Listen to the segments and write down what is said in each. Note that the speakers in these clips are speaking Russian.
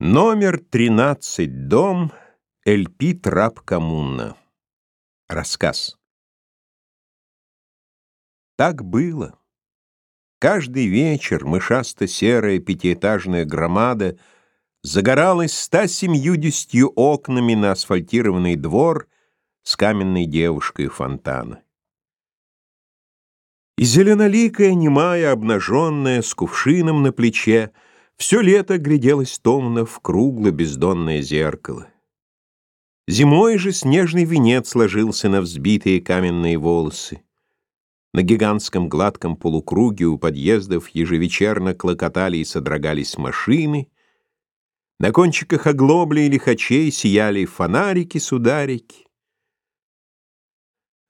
Номер 13, дом, Эльпи Трап Коммуна. Рассказ. Так было. Каждый вечер мышасто-серая пятиэтажная громада загоралась ста семьюдесятью окнами на асфальтированный двор с каменной девушкой фонтана. И зеленоликая, немая, обнаженная, с кувшином на плече — все лето гляделось томно в кругло-бездонное зеркало. Зимой же снежный венец ложился на взбитые каменные волосы. На гигантском гладком полукруге у подъездов ежевечерно клокотали и содрогались машины. На кончиках оглобли и лихачей сияли фонарики-сударики.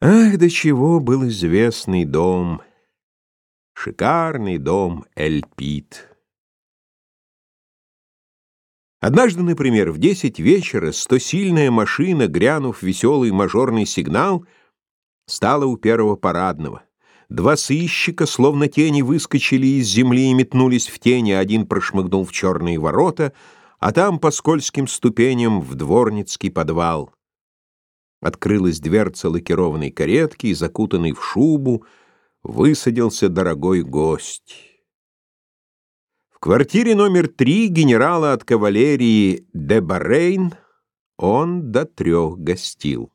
Ах, до чего был известный дом! Шикарный дом Эльпит. Однажды, например, в десять вечера стосильная машина, грянув веселый мажорный сигнал, стала у первого парадного. Два сыщика, словно тени, выскочили из земли и метнулись в тени, один прошмыгнул в черные ворота, а там по скользким ступеням в дворницкий подвал. Открылась дверца лакированной каретки, и, закутанный в шубу, высадился дорогой гость. В квартире номер три генерала от кавалерии де Баррейн он до трех гостил.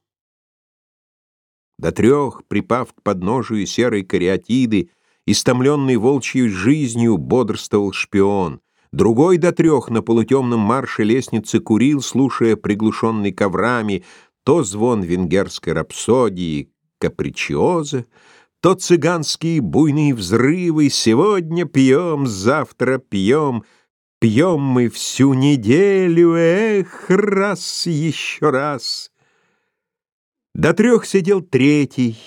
До трех, припав к подножию серой кариатиды, истомленный волчьей жизнью, бодрствовал шпион. Другой до трех на полутемном марше лестницы курил, слушая приглушенный коврами то звон венгерской рапсодии «Капричиоза», то цыганские буйные взрывы, сегодня пьем, завтра пьем, пьем мы всю неделю, эх, раз, еще раз. До трех сидел третий,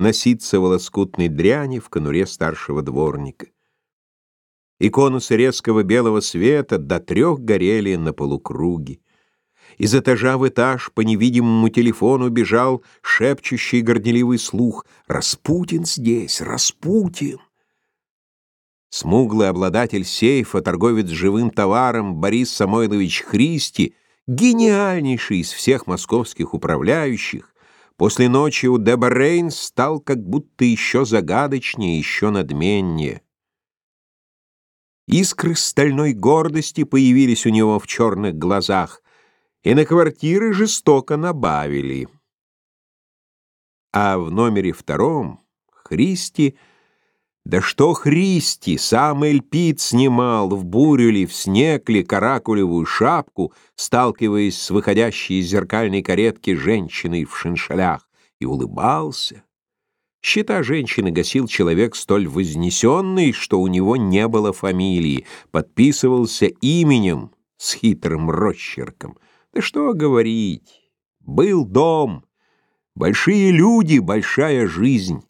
носиться волоскутной дряни в конуре старшего дворника. И конусы резкого белого света до трех горели на полукруге. Из этажа в этаж по невидимому телефону бежал шепчущий горделивый слух «Распутин здесь! Распутин!» Смуглый обладатель сейфа, торговец живым товаром Борис Самойлович Христи, гениальнейший из всех московских управляющих, после ночи у Дебарейн стал как будто еще загадочнее, еще надменнее. Искры стальной гордости появились у него в черных глазах и на квартиры жестоко набавили. А в номере втором Христи, да что Христи, сам Эльпит снимал в бурю ли, в снег ли каракулевую шапку, сталкиваясь с выходящей из зеркальной каретки женщиной в шиншалях, и улыбался. Счета женщины гасил человек столь вознесенный, что у него не было фамилии, подписывался именем с хитрым росчерком — да что говорить, был дом, большие люди, большая жизнь.